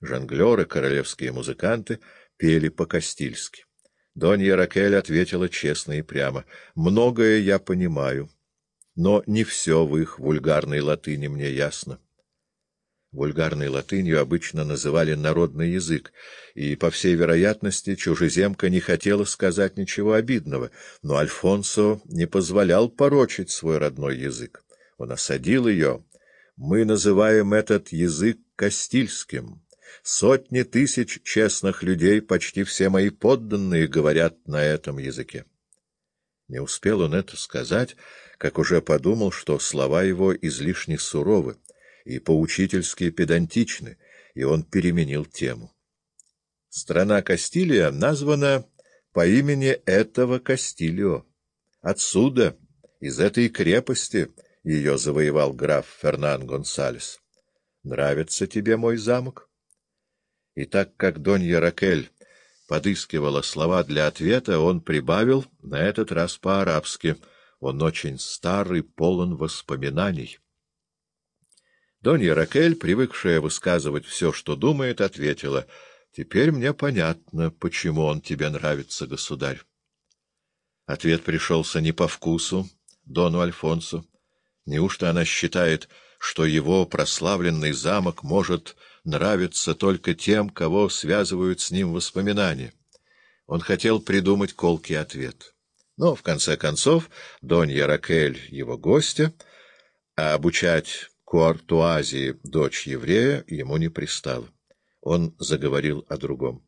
Жонглеры, королевские музыканты пели по-кастильски. Донья Ракель ответила честно и прямо. «Многое я понимаю, но не все в их вульгарной латыни мне ясно». Вульгарной латынью обычно называли народный язык, и, по всей вероятности, чужеземка не хотела сказать ничего обидного, но Альфонсо не позволял порочить свой родной язык. Он осадил ее. «Мы называем этот язык Кастильским. Сотни тысяч честных людей, почти все мои подданные, говорят на этом языке». Не успел он это сказать, как уже подумал, что слова его излишне суровы и поучительски педантичны, и он переменил тему. Страна Кастилия названа по имени этого Кастилио. Отсюда, из этой крепости, ее завоевал граф Фернан Гонсалес. Нравится тебе мой замок? И так как Донья Ракель подыскивала слова для ответа, он прибавил, на этот раз по-арабски. Он очень старый, полон воспоминаний. Донья Ракель, привыкшая высказывать все, что думает, ответила, «Теперь мне понятно, почему он тебе нравится, государь». Ответ пришелся не по вкусу Дону Альфонсу. Неужто она считает, что его прославленный замок может нравиться только тем, кого связывают с ним воспоминания? Он хотел придумать колкий ответ. Но, в конце концов, Донья Ракель, его гостя, а обучать Куартуазии, дочь еврея, ему не пристало. Он заговорил о другом.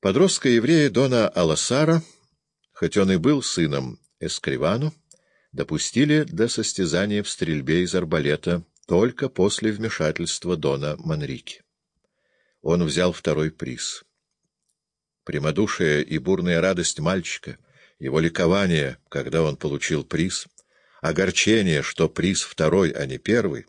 Подростка еврея Дона Аласара, хоть он и был сыном Эскривану, допустили до состязания в стрельбе из арбалета только после вмешательства Дона Манрики. Он взял второй приз. Прямодушие и бурная радость мальчика, его ликование, когда он получил приз — огорчение, что приз второй, а не первый,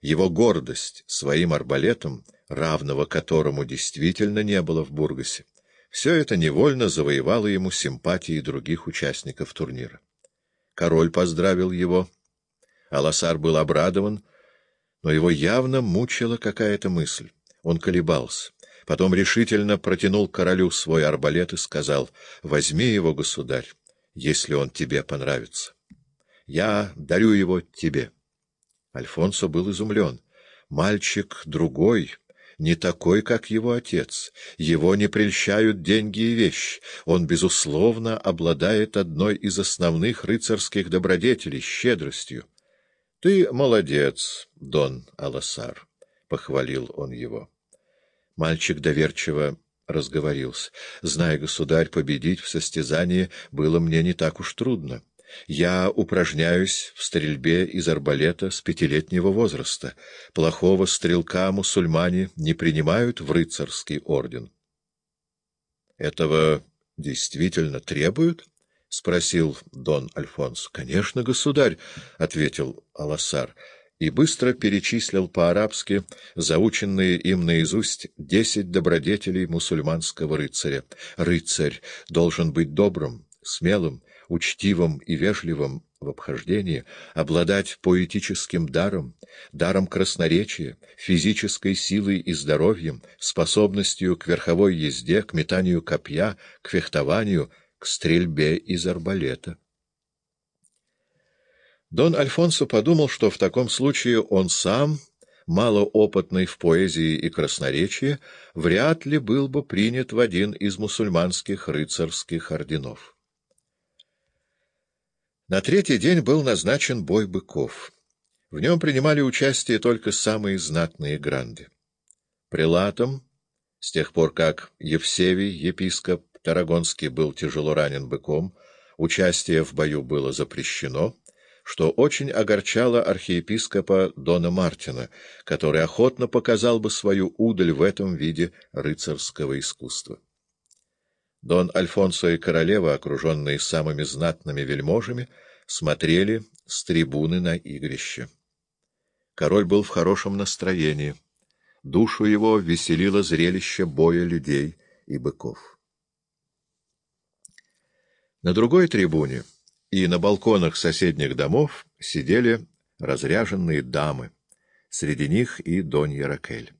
его гордость своим арбалетом, равного которому действительно не было в Бургасе, все это невольно завоевало ему симпатии других участников турнира. Король поздравил его, Аласар был обрадован, но его явно мучила какая-то мысль. Он колебался. Потом решительно протянул королю свой арбалет и сказал, «Возьми его, государь, если он тебе понравится». Я дарю его тебе. Альфонсо был изумлен. Мальчик другой, не такой, как его отец. Его не прельщают деньги и вещи. Он, безусловно, обладает одной из основных рыцарских добродетелей — щедростью. — Ты молодец, Дон Аласар, — похвалил он его. Мальчик доверчиво разговорился. — Зная, государь, победить в состязании было мне не так уж трудно. Я упражняюсь в стрельбе из арбалета с пятилетнего возраста. Плохого стрелка мусульмане не принимают в рыцарский орден. — Этого действительно требуют? — спросил Дон Альфонс. — Конечно, государь, — ответил Алассар, и быстро перечислил по-арабски заученные им наизусть десять добродетелей мусульманского рыцаря. Рыцарь должен быть добрым, смелым, учтивым и вежливым в обхождении, обладать поэтическим даром, даром красноречия, физической силой и здоровьем, способностью к верховой езде, к метанию копья, к фехтованию, к стрельбе из арбалета. Дон Альфонсо подумал, что в таком случае он сам, малоопытный в поэзии и красноречии, вряд ли был бы принят в один из мусульманских рыцарских орденов. На третий день был назначен бой быков. В нем принимали участие только самые знатные гранды. Прилатом, с тех пор как Евсевий, епископ Тарагонский, был тяжело ранен быком, участие в бою было запрещено, что очень огорчало архиепископа Дона Мартина, который охотно показал бы свою удаль в этом виде рыцарского искусства. Дон Альфонсо и королева, окруженные самыми знатными вельможами, смотрели с трибуны на игрище. Король был в хорошем настроении. Душу его веселило зрелище боя людей и быков. На другой трибуне и на балконах соседних домов сидели разряженные дамы, среди них и Донья Ракель.